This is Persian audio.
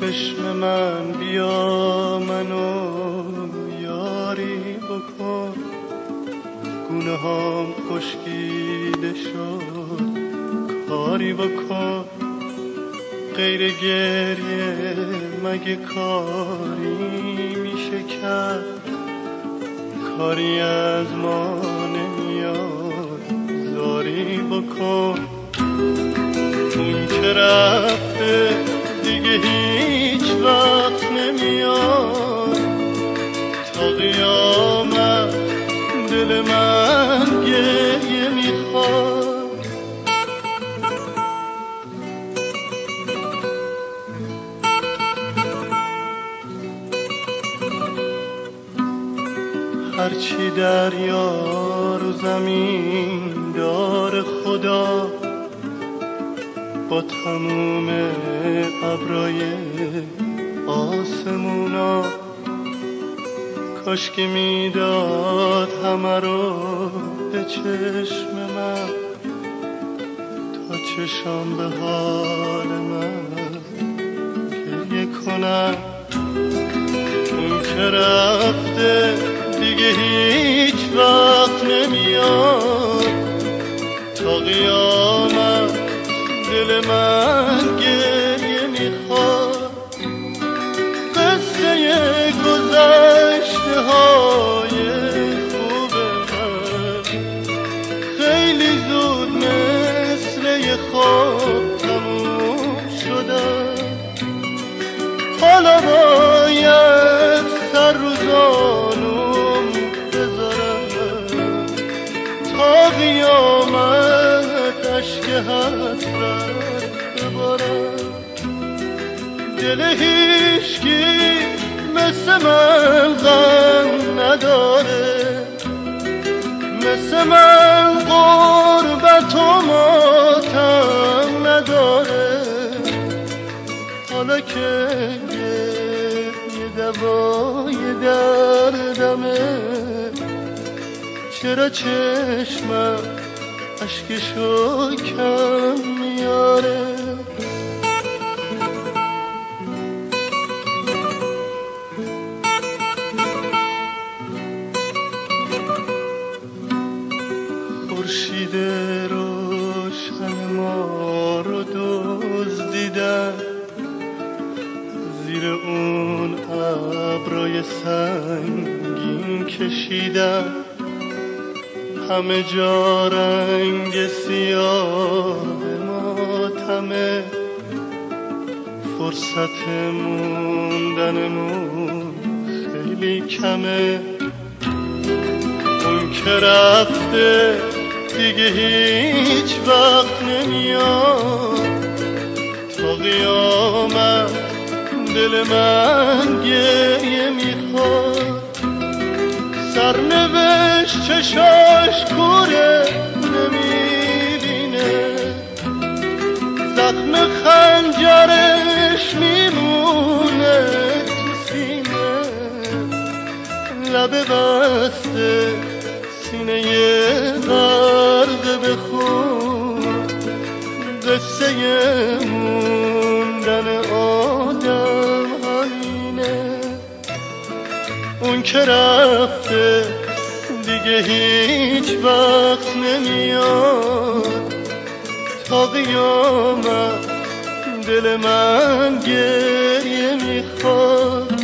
چشم من بیا منو یاری بکن. گونه هام خشکیده شد کاری بکن. غیر گریه مگه کاری میشه کرد؟ کاری از ما نمیاد. زاری بکن. اون که رفته دیگه هیچ وقت نمیاد. تا قیامت دل من گریه می‌خواد. هرچی دریا رو زمین دار خدا با تموم ابرای آسمونا. کاش که می‌داد همه رو به چشم من تا چشم به حال من گریه کنم. اون که رفته دیگه هیچ وقت نمیاد. تا قیامت دل من گریه می‌خواد. قصه گذشته های خوب من خیلی زود مثل خواب تموم شدن حالا باید سر روزانم قیامت عشق حسرت ببارم دل هیشگی مثل من غم نداره. مثل من قربت و ماتم چرا چشمم اشکشو کم میاره؟ خورشید روشن ما رو دزدیدن زیر اون ابرای سنگین کشیدن همه جا رنگ سیاه ماتمه فرصت موندنمون خیلی کمه. اون که رفته دیگه هیچ وقت نمیاد. تا قیامت دل من گریه می‌خواد. سرنوشت چشاش کوره نمی‌بینه. زخم خنجرش میمونه تو سینه. لب بسته سینه غرق بخون. قصه موندن آدم همینه اون که رفته دیگه هیچ وقت نمیاد. تا قیامت دل من گریه می‌خواد.